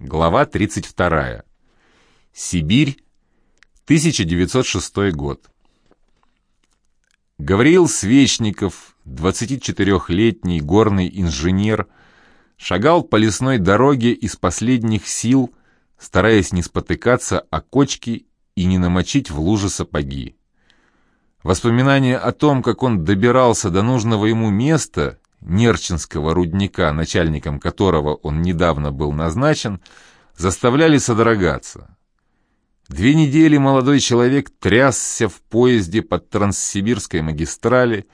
Глава 32. Сибирь, 1906 год. Гавриил Свечников, 24-летний горный инженер, шагал по лесной дороге из последних сил, стараясь не спотыкаться о кочки и не намочить в луже сапоги. Воспоминания о том, как он добирался до нужного ему места, Нерчинского рудника, начальником которого он недавно был назначен, заставляли содрогаться. Две недели молодой человек трясся в поезде под Транссибирской магистрали,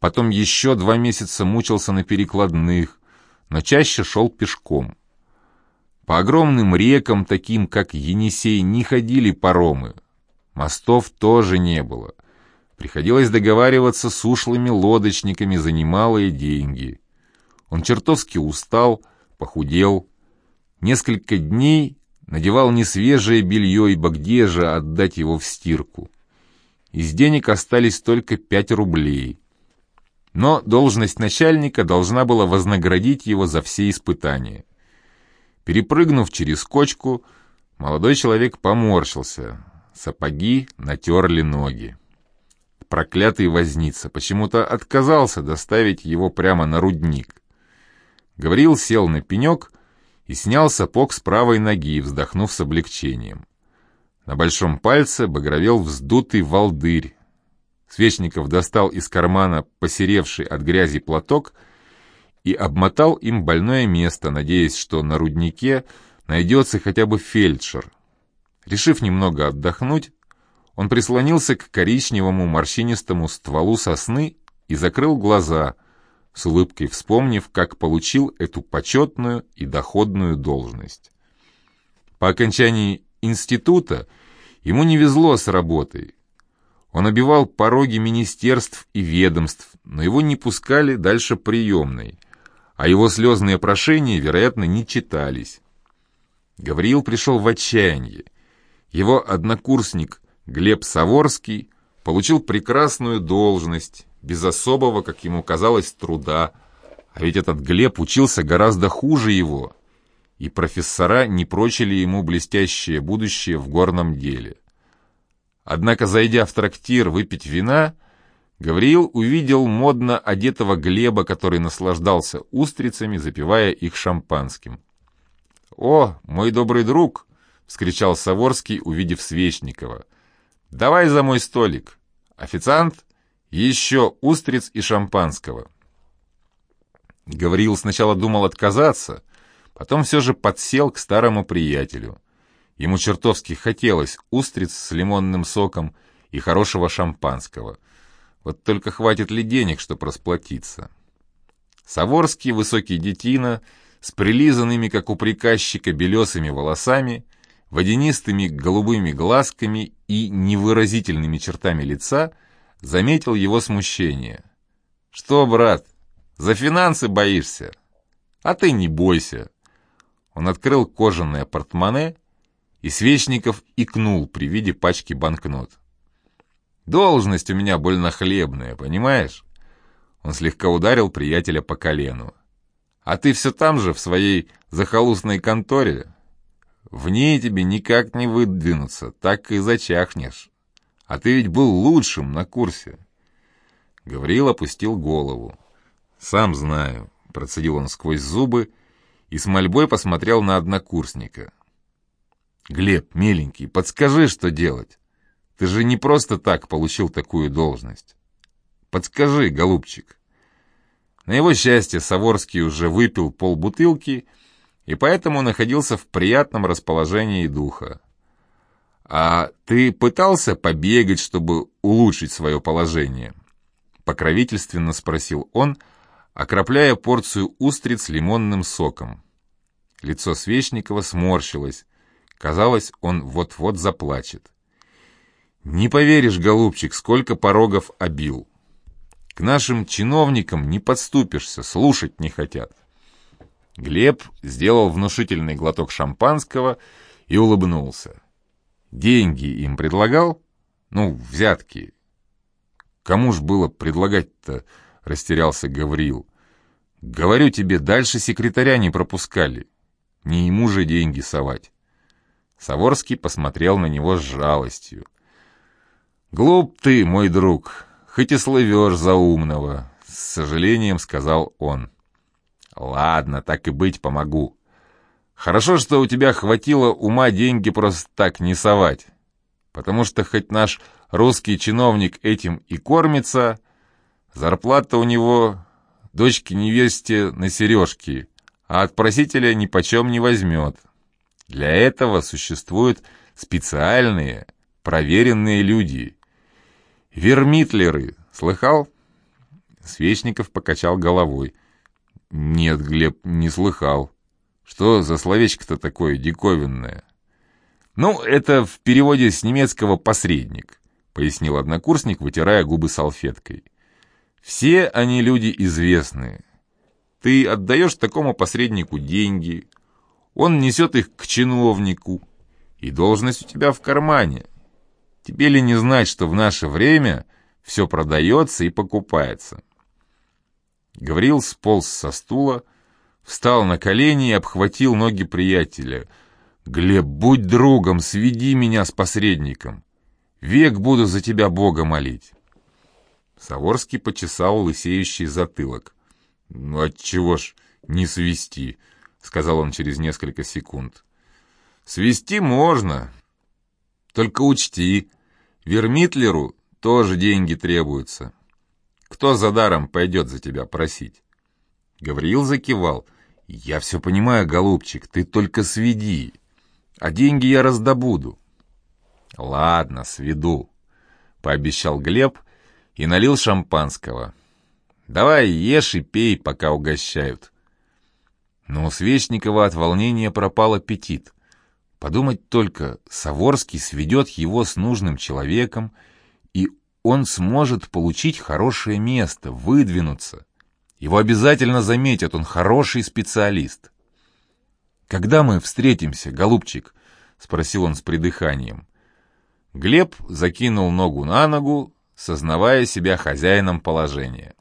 потом еще два месяца мучился на перекладных, но чаще шел пешком. По огромным рекам, таким как Енисей, не ходили паромы. Мостов тоже не было. Приходилось договариваться с ушлыми лодочниками за немалые деньги. Он чертовски устал, похудел. Несколько дней надевал несвежее белье, ибо где же отдать его в стирку? Из денег остались только пять рублей. Но должность начальника должна была вознаградить его за все испытания. Перепрыгнув через кочку, молодой человек поморщился. Сапоги натерли ноги. Проклятый возница почему-то отказался доставить его прямо на рудник. Гавриил сел на пенек и снял сапог с правой ноги, вздохнув с облегчением. На большом пальце багровел вздутый волдырь. Свечников достал из кармана посеревший от грязи платок и обмотал им больное место, надеясь, что на руднике найдется хотя бы фельдшер. Решив немного отдохнуть, он прислонился к коричневому морщинистому стволу сосны и закрыл глаза, с улыбкой вспомнив, как получил эту почетную и доходную должность. По окончании института ему не везло с работой. Он обивал пороги министерств и ведомств, но его не пускали дальше приемной, а его слезные прошения, вероятно, не читались. Гавриил пришел в отчаяние. Его однокурсник Глеб Саворский получил прекрасную должность, без особого, как ему казалось, труда. А ведь этот Глеб учился гораздо хуже его, и профессора не прочили ему блестящее будущее в горном деле. Однако, зайдя в трактир выпить вина, Гавриил увидел модно одетого Глеба, который наслаждался устрицами, запивая их шампанским. «О, мой добрый друг!» — вскричал Саворский, увидев Свечникова — «Давай за мой столик. Официант, еще устриц и шампанского». Гавриил сначала думал отказаться, потом все же подсел к старому приятелю. Ему чертовски хотелось устриц с лимонным соком и хорошего шампанского. Вот только хватит ли денег, чтобы расплатиться? Саворский, высокий детина, с прилизанными, как у приказчика, белесыми волосами, водянистыми голубыми глазками и невыразительными чертами лица, заметил его смущение. «Что, брат, за финансы боишься? А ты не бойся!» Он открыл кожаное портмоне, и Свечников икнул при виде пачки банкнот. «Должность у меня больно хлебная, понимаешь?» Он слегка ударил приятеля по колену. «А ты все там же, в своей захолустной конторе?» В ней тебе никак не выдвинуться, так и зачахнешь. А ты ведь был лучшим на курсе. Гавриил опустил голову. «Сам знаю», — процедил он сквозь зубы и с мольбой посмотрел на однокурсника. «Глеб, миленький, подскажи, что делать. Ты же не просто так получил такую должность. Подскажи, голубчик». На его счастье Саворский уже выпил полбутылки и поэтому находился в приятном расположении духа. «А ты пытался побегать, чтобы улучшить свое положение?» Покровительственно спросил он, окропляя порцию устриц лимонным соком. Лицо Свечникова сморщилось. Казалось, он вот-вот заплачет. «Не поверишь, голубчик, сколько порогов обил. К нашим чиновникам не подступишься, слушать не хотят». Глеб сделал внушительный глоток шампанского и улыбнулся. Деньги им предлагал? Ну, взятки. Кому ж было предлагать-то, растерялся Гавриил. Говорю тебе, дальше секретаря не пропускали. не ему же деньги совать. Саворский посмотрел на него с жалостью. «Глуп ты, мой друг, хоть и слывешь за умного», — с сожалением сказал он. «Ладно, так и быть, помогу. Хорошо, что у тебя хватило ума деньги просто так не совать, потому что хоть наш русский чиновник этим и кормится, зарплата у него дочке невесте на сережки, а от просителя ни почем не возьмет. Для этого существуют специальные, проверенные люди. Вермитлеры, слыхал? Свечников покачал головой. Нет, Глеб, не слыхал. Что за словечко-то такое диковинное? Ну, это в переводе с немецкого «посредник», пояснил однокурсник, вытирая губы салфеткой. Все они люди известные. Ты отдаешь такому посреднику деньги, он несет их к чиновнику, и должность у тебя в кармане. Тебе ли не знать, что в наше время все продается и покупается? Гаврил сполз со стула, встал на колени и обхватил ноги приятеля. «Глеб, будь другом, сведи меня с посредником. Век буду за тебя Бога молить». Саворский почесал лысеющий затылок. «Ну отчего ж не свести?» — сказал он через несколько секунд. «Свести можно. Только учти, Вермитлеру тоже деньги требуются. Кто за даром пойдет за тебя просить?» Гавриил закивал. «Я все понимаю, голубчик, ты только сведи, а деньги я раздобуду». «Ладно, сведу», — пообещал Глеб и налил шампанского. «Давай ешь и пей, пока угощают». Но у Свечникова от волнения пропал аппетит. Подумать только, Саворский сведет его с нужным человеком, и он сможет получить хорошее место, выдвинуться. Его обязательно заметят, он хороший специалист. «Когда мы встретимся, голубчик?» — спросил он с придыханием. Глеб закинул ногу на ногу, сознавая себя хозяином положения.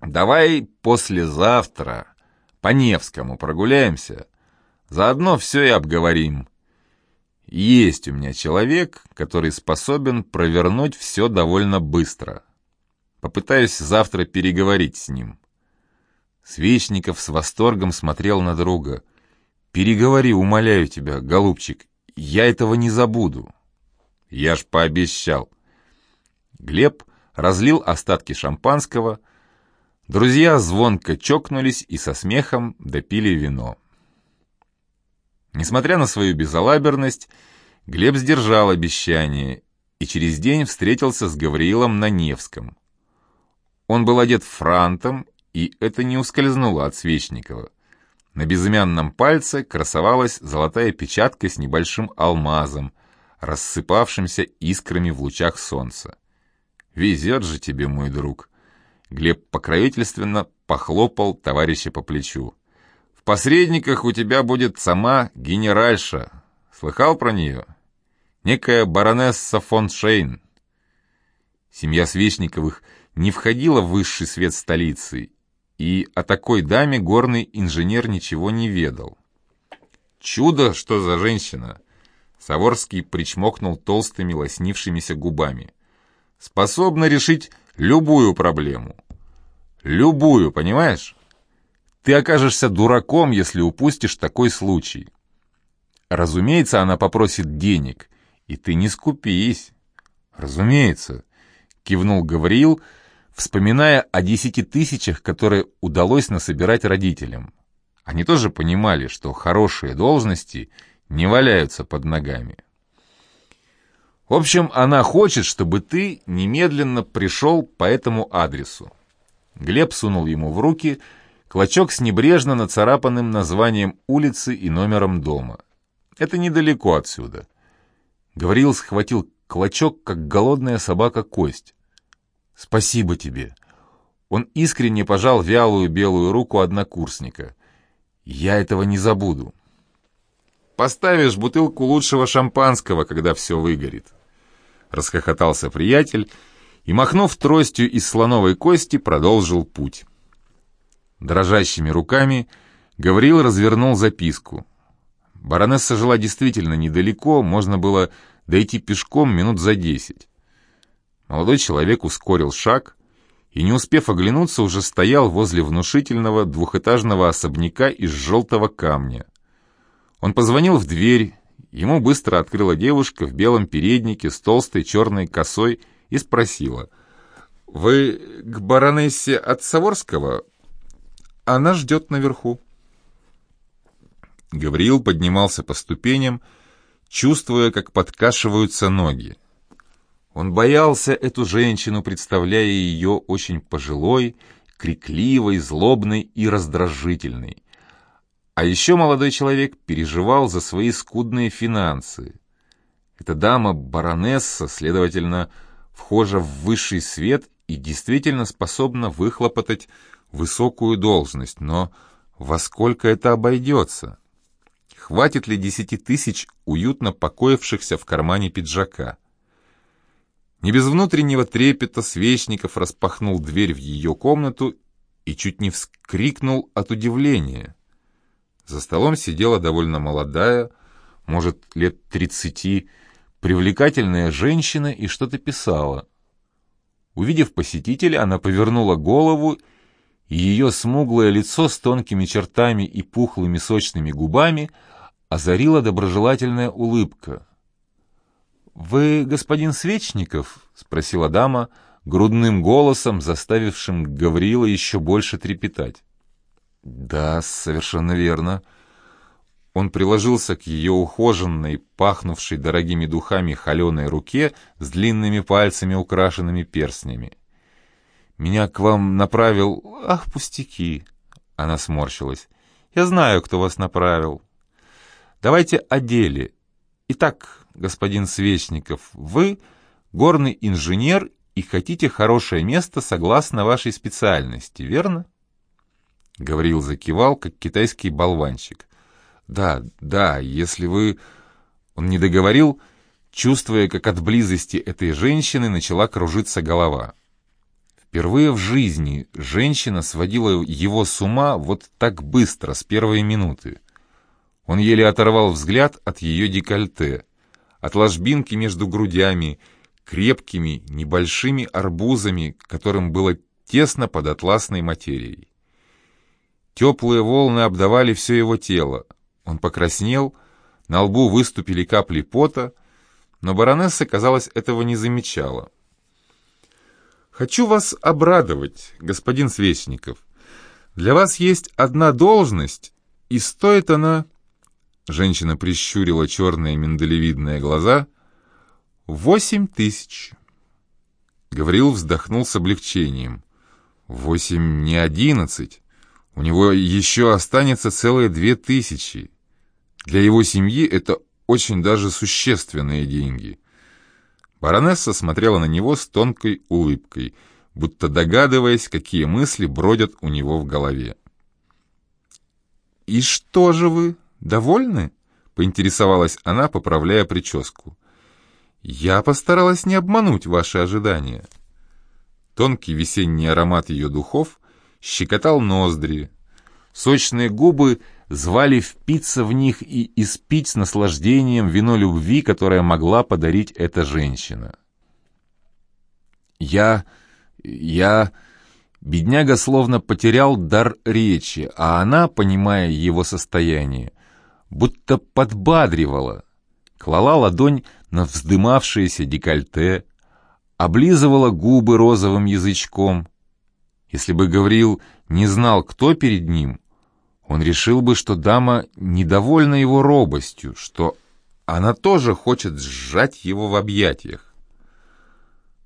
«Давай послезавтра по Невскому прогуляемся, заодно все и обговорим. Есть у меня человек, который способен провернуть все довольно быстро. Попытаюсь завтра переговорить с ним». Свечников с восторгом смотрел на друга. «Переговори, умоляю тебя, голубчик, я этого не забуду». «Я ж пообещал», Глеб разлил остатки шампанского. Друзья звонко чокнулись и со смехом допили вино. Несмотря на свою безалаберность, Глеб сдержал обещание и через день встретился с Гавриилом на Невском. Он был одет франтом, и это не ускользнуло от Свечникова. На безымянном пальце красовалась золотая печатка с небольшим алмазом, рассыпавшимся искрами в лучах солнца. «Везет же тебе, мой друг!» Глеб покровительственно похлопал товарища по плечу. «В посредниках у тебя будет сама генеральша. Слыхал про нее? Некая баронесса фон Шейн». Семья Свечниковых не входила в высший свет столицы, и о такой даме горный инженер ничего не ведал. «Чудо, что за женщина!» Саворский причмокнул толстыми лоснившимися губами способна решить любую проблему. Любую, понимаешь? Ты окажешься дураком, если упустишь такой случай. Разумеется, она попросит денег, и ты не скупись. Разумеется, кивнул Гавриил, вспоминая о десяти тысячах, которые удалось насобирать родителям. Они тоже понимали, что хорошие должности не валяются под ногами. В общем, она хочет, чтобы ты немедленно пришел по этому адресу. Глеб сунул ему в руки клочок с небрежно нацарапанным названием улицы и номером дома. Это недалеко отсюда. Гавриил схватил клочок, как голодная собака кость. «Спасибо тебе». Он искренне пожал вялую белую руку однокурсника. «Я этого не забуду». «Поставишь бутылку лучшего шампанского, когда все выгорит». — расхохотался приятель и, махнув тростью из слоновой кости, продолжил путь. Дрожащими руками Гавриил развернул записку. Баронесса жила действительно недалеко, можно было дойти пешком минут за десять. Молодой человек ускорил шаг и, не успев оглянуться, уже стоял возле внушительного двухэтажного особняка из желтого камня. Он позвонил в дверь, ему быстро открыла девушка в белом переднике с толстой черной косой и спросила. «Вы к баронессе от Саворского? Она ждет наверху». Гавриил поднимался по ступеням, чувствуя, как подкашиваются ноги. Он боялся эту женщину, представляя ее очень пожилой, крикливой, злобной и раздражительной. А еще молодой человек переживал за свои скудные финансы. Эта дама баронесса, следовательно, вхожа в высший свет и действительно способна выхлопотать высокую должность, но во сколько это обойдется? Хватит ли десяти тысяч уютно покоившихся в кармане пиджака? Не без внутреннего трепета Свечников распахнул дверь в ее комнату и чуть не вскрикнул от удивления. За столом сидела довольно молодая, может, лет тридцати, привлекательная женщина и что-то писала. Увидев посетителя, она повернула голову, и ее смуглое лицо с тонкими чертами и пухлыми сочными губами озарила доброжелательная улыбка. «Вы господин Свечников?» — спросила дама грудным голосом, заставившим Гавриила еще больше трепетать. «Да, совершенно верно». Он приложился к ее ухоженной, пахнувшей дорогими духами холеной руке с длинными пальцами, украшенными перстнями. «Меня к вам направил... Ах, пустяки!» Она сморщилась. «Я знаю, кто вас направил. Давайте о деле. Итак, господин Свечников, вы горный инженер и хотите хорошее место согласно вашей специальности, верно? Гаврил закивал, как китайский болванчик. Да, да, если вы... Он не договорил, чувствуя, как от близости этой женщины начала кружиться голова. Впервые в жизни женщина сводила его с ума вот так быстро, с первой минуты. Он еле оторвал взгляд от ее декольте, от ложбинки между грудями, крепкими, небольшими арбузами, которым было тесно под атласной материей. Теплые волны обдавали все его тело. Он покраснел, на лбу выступили капли пота, но баронесса, казалось, этого не замечала. «Хочу вас обрадовать, господин Свечников. Для вас есть одна должность, и стоит она Женщина прищурила черные миндалевидные глаза. «Восемь тысяч!» Гавриил вздохнул с облегчением. «Восемь не одиннадцать. У него еще останется целые две тысячи. Для его семьи это очень даже существенные деньги». Баронесса смотрела на него с тонкой улыбкой, будто догадываясь, какие мысли бродят у него в голове. «И что же вы?» «Довольны?» — поинтересовалась она, поправляя прическу. «Я постаралась не обмануть ваши ожидания». Тонкий весенний аромат ее духов щекотал ноздри. Сочные губы звали впиться в них и испить с наслаждением вино любви, которое могла подарить эта женщина. «Я... я...» Бедняга словно потерял дар речи, а она, понимая его состояние, будто подбадривала, клала ладонь на вздымавшееся декольте, облизывала губы розовым язычком. Если бы Гавриил не знал, кто перед ним, он решил бы, что дама недовольна его робостью, что она тоже хочет сжать его в объятиях.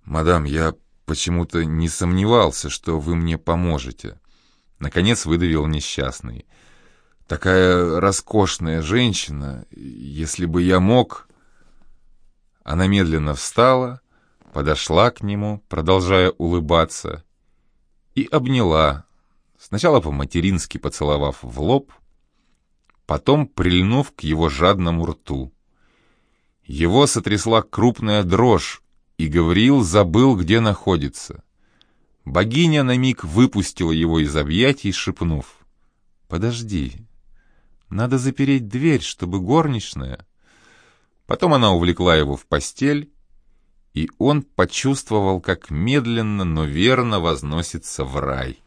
«Мадам, я почему-то не сомневался, что вы мне поможете», — наконец выдавил несчастный. Такая роскошная женщина, если бы я мог... Она медленно встала, подошла к нему, продолжая улыбаться, и обняла, сначала по-матерински поцеловав в лоб, потом прильнув к его жадному рту. Его сотрясла крупная дрожь, и Гавриил забыл, где находится. Богиня на миг выпустила его из объятий, шепнув — подожди, надо запереть дверь, чтобы горничная...» Потом она увлекла его в постель, и он почувствовал, как медленно, но верно возносится в рай.